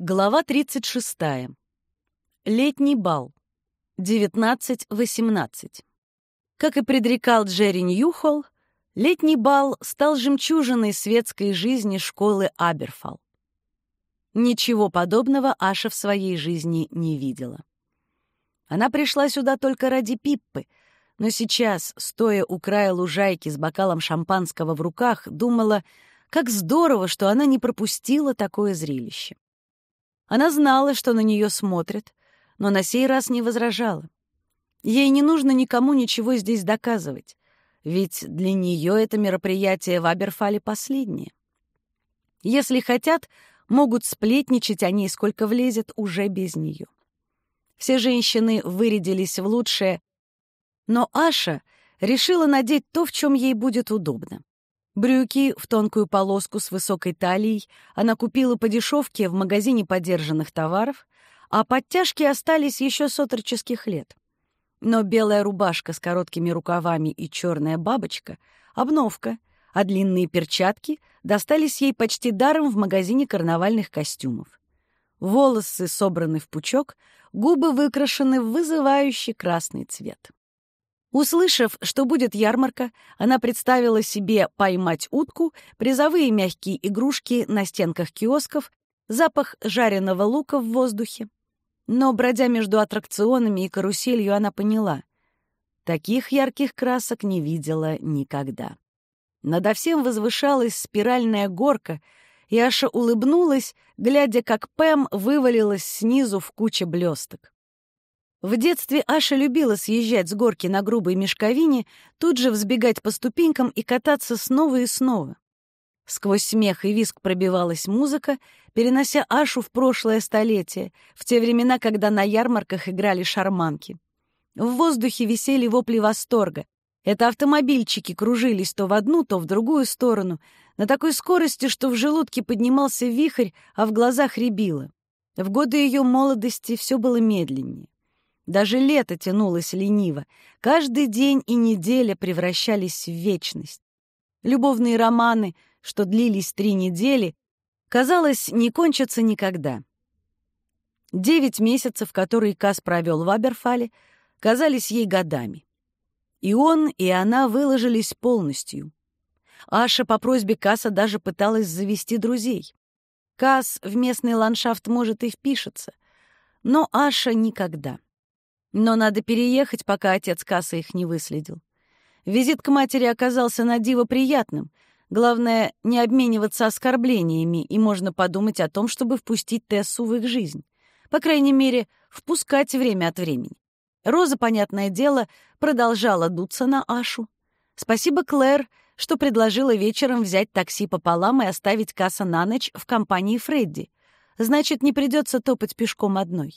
Глава 36. Летний бал. 19-18. Как и предрекал Джерри Ньюхолл, летний бал стал жемчужиной светской жизни школы Аберфал. Ничего подобного Аша в своей жизни не видела. Она пришла сюда только ради Пиппы, но сейчас, стоя у края лужайки с бокалом шампанского в руках, думала, как здорово, что она не пропустила такое зрелище. Она знала, что на нее смотрят, но на сей раз не возражала. Ей не нужно никому ничего здесь доказывать, ведь для нее это мероприятие в Аберфале последнее. Если хотят, могут сплетничать о ней, сколько влезет, уже без нее. Все женщины вырядились в лучшее, но Аша решила надеть то, в чем ей будет удобно. Брюки в тонкую полоску с высокой талией она купила по дешевке в магазине подержанных товаров, а подтяжки остались еще с отроческих лет. Но белая рубашка с короткими рукавами и черная бабочка — обновка, а длинные перчатки достались ей почти даром в магазине карнавальных костюмов. Волосы собраны в пучок, губы выкрашены в вызывающий красный цвет. Услышав, что будет ярмарка, она представила себе поймать утку, призовые мягкие игрушки на стенках киосков, запах жареного лука в воздухе. Но, бродя между аттракционами и каруселью, она поняла — таких ярких красок не видела никогда. Надо всем возвышалась спиральная горка, и Аша улыбнулась, глядя, как Пэм вывалилась снизу в куче блесток. В детстве Аша любила съезжать с горки на грубой мешковине, тут же взбегать по ступенькам и кататься снова и снова. Сквозь смех и виск пробивалась музыка, перенося Ашу в прошлое столетие, в те времена, когда на ярмарках играли шарманки. В воздухе висели вопли восторга. Это автомобильчики кружились то в одну, то в другую сторону, на такой скорости, что в желудке поднимался вихрь, а в глазах рябило. В годы ее молодости все было медленнее. Даже лето тянулось лениво. Каждый день и неделя превращались в вечность. Любовные романы, что длились три недели, казалось, не кончатся никогда. Девять месяцев, которые Кас провел в Аберфале, казались ей годами. И он, и она выложились полностью. Аша по просьбе Каса даже пыталась завести друзей. Кас в местный ландшафт, может, и впишется, но Аша никогда. Но надо переехать, пока отец Касса их не выследил. Визит к матери оказался на диво приятным. Главное, не обмениваться оскорблениями, и можно подумать о том, чтобы впустить Тессу в их жизнь. По крайней мере, впускать время от времени. Роза, понятное дело, продолжала дуться на Ашу. Спасибо, Клэр, что предложила вечером взять такси пополам и оставить Касса на ночь в компании Фредди. Значит, не придется топать пешком одной.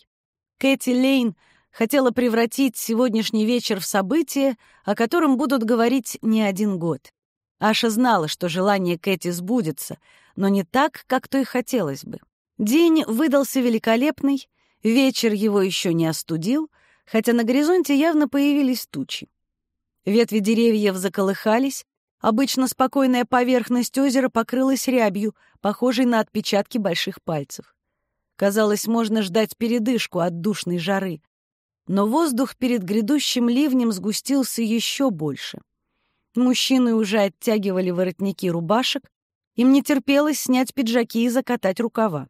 Кэти Лейн хотела превратить сегодняшний вечер в событие, о котором будут говорить не один год. Аша знала, что желание Кэти сбудется, но не так, как то и хотелось бы. День выдался великолепный, вечер его еще не остудил, хотя на горизонте явно появились тучи. Ветви деревьев заколыхались, обычно спокойная поверхность озера покрылась рябью, похожей на отпечатки больших пальцев. Казалось, можно ждать передышку от душной жары но воздух перед грядущим ливнем сгустился еще больше. Мужчины уже оттягивали воротники рубашек, им не терпелось снять пиджаки и закатать рукава.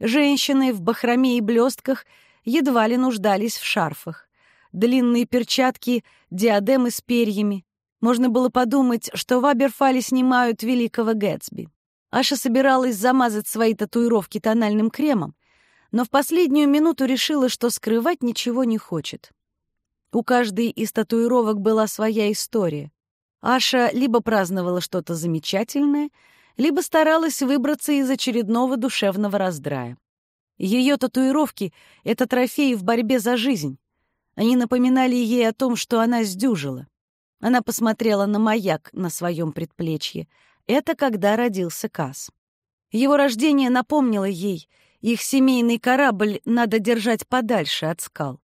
Женщины в бахроме и блестках едва ли нуждались в шарфах. Длинные перчатки, диадемы с перьями. Можно было подумать, что в Аберфале снимают великого Гэтсби. Аша собиралась замазать свои татуировки тональным кремом, но в последнюю минуту решила, что скрывать ничего не хочет. У каждой из татуировок была своя история. Аша либо праздновала что-то замечательное, либо старалась выбраться из очередного душевного раздрая. Ее татуировки — это трофеи в борьбе за жизнь. Они напоминали ей о том, что она сдюжила. Она посмотрела на маяк на своем предплечье. Это когда родился Кас. Его рождение напомнило ей — их семейный корабль надо держать подальше от скал.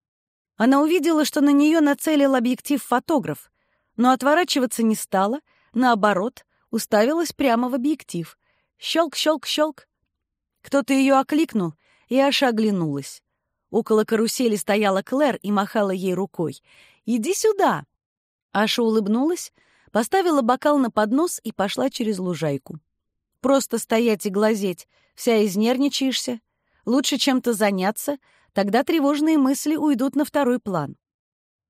Она увидела, что на нее нацелил объектив фотограф, но отворачиваться не стала, наоборот, уставилась прямо в объектив. Щелк, щелк, щелк. Кто-то ее окликнул, и Аша оглянулась. Около карусели стояла Клэр и махала ей рукой. «Иди сюда!» Аша улыбнулась, поставила бокал на поднос и пошла через лужайку. «Просто стоять и глазеть, вся изнервничаешься. Лучше чем-то заняться, тогда тревожные мысли уйдут на второй план».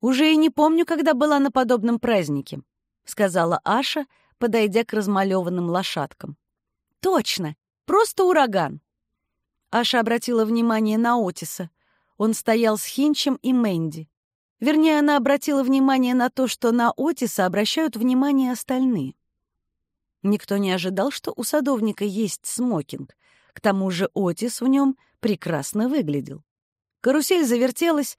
«Уже и не помню, когда была на подобном празднике», — сказала Аша, подойдя к размалеванным лошадкам. «Точно! Просто ураган!» Аша обратила внимание на Отиса. Он стоял с Хинчем и Мэнди. Вернее, она обратила внимание на то, что на Отиса обращают внимание остальные. Никто не ожидал, что у садовника есть смокинг. К тому же Отис в нем прекрасно выглядел. Карусель завертелась,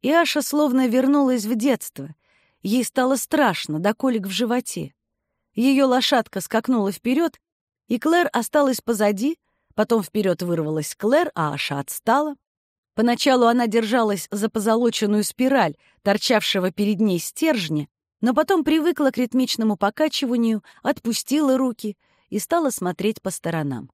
и Аша словно вернулась в детство. Ей стало страшно, до колик в животе. Ее лошадка скакнула вперед, и Клэр осталась позади, потом вперед вырвалась Клэр, а Аша отстала. Поначалу она держалась за позолоченную спираль, торчавшего перед ней стержня, но потом привыкла к ритмичному покачиванию, отпустила руки и стала смотреть по сторонам.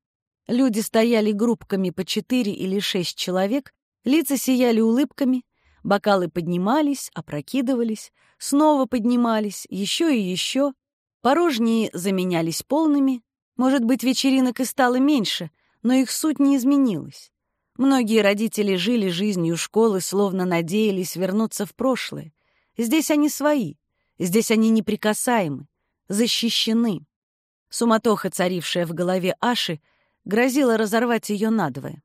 Люди стояли группками по четыре или шесть человек, лица сияли улыбками, бокалы поднимались, опрокидывались, снова поднимались, еще и еще. Порожние заменялись полными. Может быть, вечеринок и стало меньше, но их суть не изменилась. Многие родители жили жизнью школы, словно надеялись вернуться в прошлое. Здесь они свои, здесь они неприкасаемы, защищены. Суматоха, царившая в голове Аши, грозила разорвать ее надвое.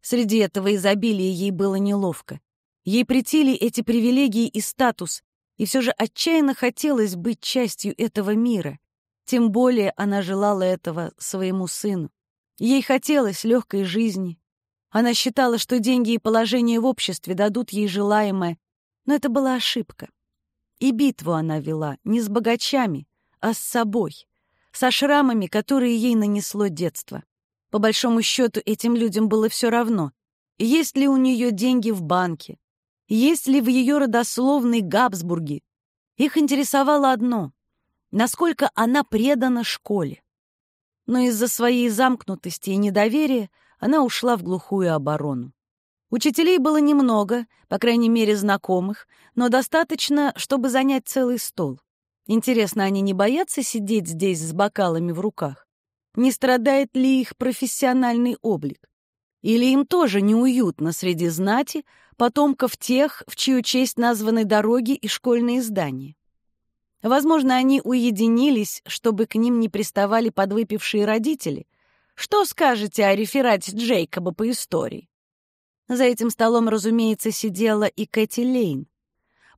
Среди этого изобилия ей было неловко. Ей претили эти привилегии и статус, и все же отчаянно хотелось быть частью этого мира. Тем более она желала этого своему сыну. Ей хотелось легкой жизни, она считала, что деньги и положение в обществе дадут ей желаемое, но это была ошибка. И битву она вела не с богачами, а с собой, со шрамами, которые ей нанесло детство. По большому счету, этим людям было все равно, есть ли у нее деньги в банке, есть ли в ее родословной Габсбурге. Их интересовало одно — насколько она предана школе. Но из-за своей замкнутости и недоверия она ушла в глухую оборону. Учителей было немного, по крайней мере, знакомых, но достаточно, чтобы занять целый стол. Интересно, они не боятся сидеть здесь с бокалами в руках? Не страдает ли их профессиональный облик? Или им тоже неуютно среди знати, потомков тех, в чью честь названы дороги и школьные здания? Возможно, они уединились, чтобы к ним не приставали подвыпившие родители, что скажете о реферате Джейкоба по истории?» За этим столом, разумеется, сидела и Кэти Лейн.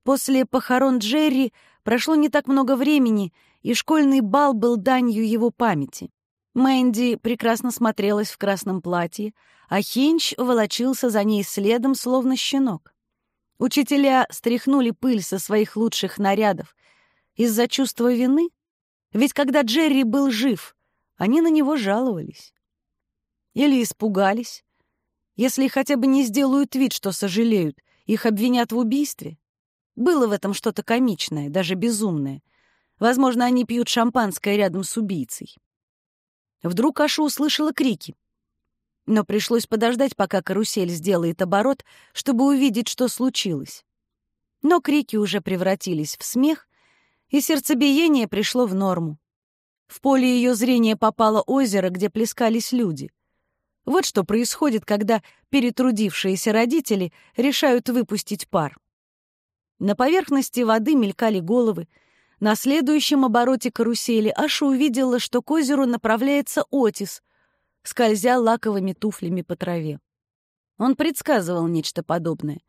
После похорон Джерри прошло не так много времени, и школьный бал был данью его памяти. Мэнди прекрасно смотрелась в красном платье, а Хинч волочился за ней следом, словно щенок. Учителя стряхнули пыль со своих лучших нарядов. Из-за чувства вины? Ведь когда Джерри был жив, они на него жаловались. Или испугались. Если хотя бы не сделают вид, что сожалеют, их обвинят в убийстве. Было в этом что-то комичное, даже безумное. Возможно, они пьют шампанское рядом с убийцей. Вдруг Аша услышала крики. Но пришлось подождать, пока карусель сделает оборот, чтобы увидеть, что случилось. Но крики уже превратились в смех, и сердцебиение пришло в норму. В поле ее зрения попало озеро, где плескались люди. Вот что происходит, когда перетрудившиеся родители решают выпустить пар. На поверхности воды мелькали головы. На следующем обороте карусели Аша увидела, что к озеру направляется Отис, скользя лаковыми туфлями по траве. Он предсказывал нечто подобное.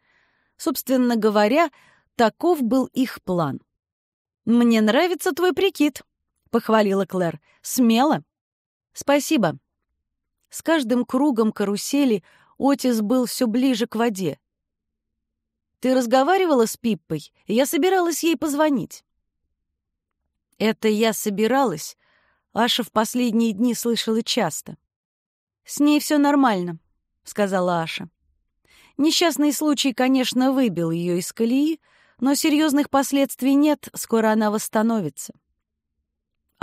Собственно говоря, таков был их план. «Мне нравится твой прикид», — похвалила Клэр. «Смело». «Спасибо». С каждым кругом карусели Отис был все ближе к воде. «Ты разговаривала с Пиппой? Я собиралась ей позвонить». «Это я собиралась», Аша в последние дни слышала часто. «С ней все нормально», — сказала Аша. Несчастный случай, конечно, выбил ее из колеи, но серьезных последствий нет, скоро она восстановится.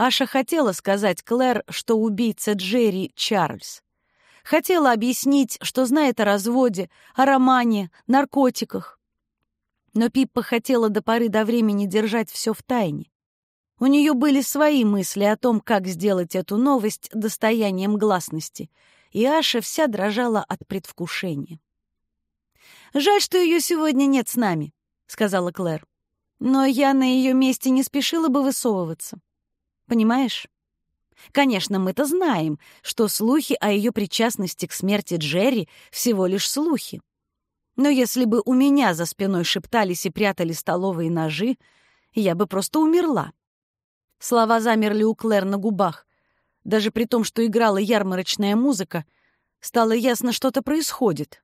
Аша хотела сказать Клэр, что убийца Джерри — Чарльз. Хотела объяснить, что знает о разводе, о романе, наркотиках. Но Пиппа хотела до поры до времени держать все в тайне. У нее были свои мысли о том, как сделать эту новость достоянием гласности, и Аша вся дрожала от предвкушения. «Жаль, что ее сегодня нет с нами», — сказала Клэр. «Но я на ее месте не спешила бы высовываться. Понимаешь?» Конечно, мы-то знаем, что слухи о ее причастности к смерти Джерри всего лишь слухи. Но если бы у меня за спиной шептались и прятали столовые ножи, я бы просто умерла. Слова замерли у Клэр на губах. Даже при том, что играла ярмарочная музыка, стало ясно, что-то происходит.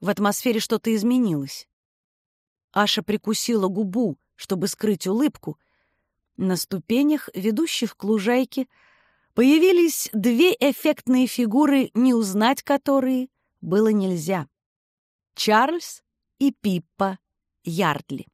В атмосфере что-то изменилось. Аша прикусила губу, чтобы скрыть улыбку. На ступенях, ведущих к лужайке, появились две эффектные фигуры, не узнать которые было нельзя. Чарльз и Пиппа Ярдли.